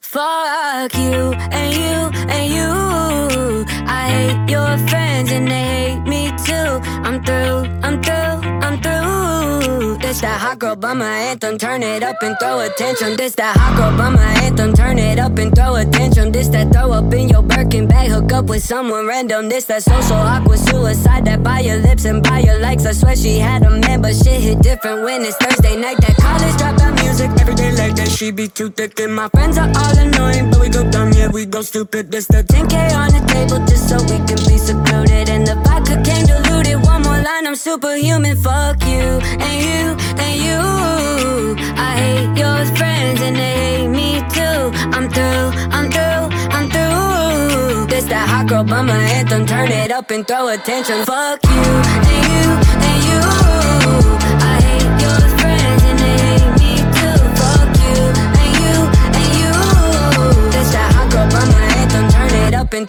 Fuck you and you and you. I hate your friends and they hate me too. I'm through, I'm through, I'm through. This that hot girl bummer anthem. Turn it up and throw attention. This that hot girl bummer anthem. Turn it up and throw attention. This that throw up in your Birkin bag. Hook up with someone random. This that social awkward suicide. That by your lips and by your likes. I swear she had a man, but shit hit different when it's Thursday night. That that. She be too thick and my friends are all annoying, but we go dumb, yeah we go stupid. This the 10k on the table just so we can be secluded. And the vodka came diluted. One more line, I'm superhuman. Fuck you and you and you. I hate your friends and they hate me too. I'm through, I'm through, I'm through. This that hot girl bummer anthem. Turn it up and throw attention. Fuck you and you and you.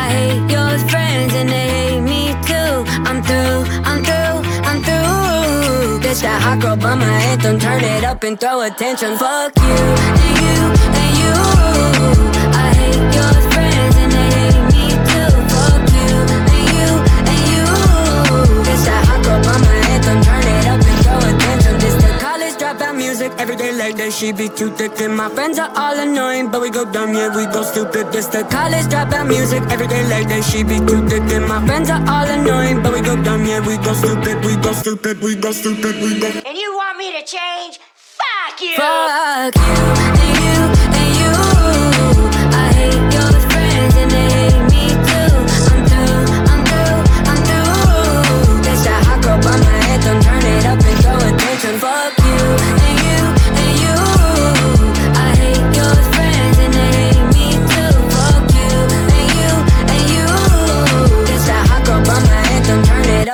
I hate your friends and they hate me too. I'm through, I'm through, I'm through. This that hot girl bummer anthem. Turn it up and throw attention. Fuck you and you and you. Every day like that, she be too thick. And my friends are all annoying, but we go dumb, yeah, we go stupid. This the college dropout music. Every day like that, she be too thick. And my friends are all annoying, but we go dumb, yeah, we go stupid. We go stupid, we go stupid, we go. And you want me to change? Fuck you! Fuck you and you and you. I hate your friends and they hate me too. I'm through, I'm through, I'm through. That hot girl bummer anthem. Turn it up and throw attention. Fuck